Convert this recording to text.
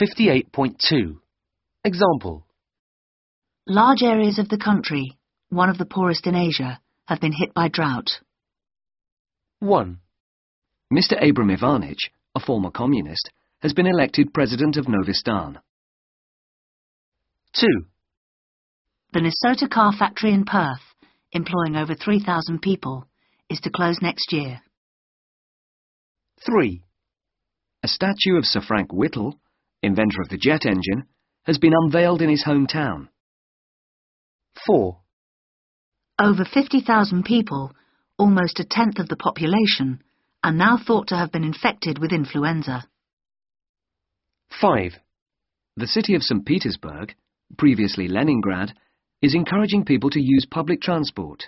58.2 Example Large areas of the country, one of the poorest in Asia, have been hit by drought. 1. Mr. Abram Ivanich, a former communist, has been elected president of Novistan. 2. The Nisota car factory in Perth, employing over 3,000 people, is to close next year. 3. A statue of Sir Frank Whittle, inventor of the jet engine, has been unveiled in his hometown. 4. Over 50,000 people, almost a tenth of the population, are now thought to have been infected with influenza. 5. The city of St. Petersburg, previously Leningrad, is encouraging people to use public transport.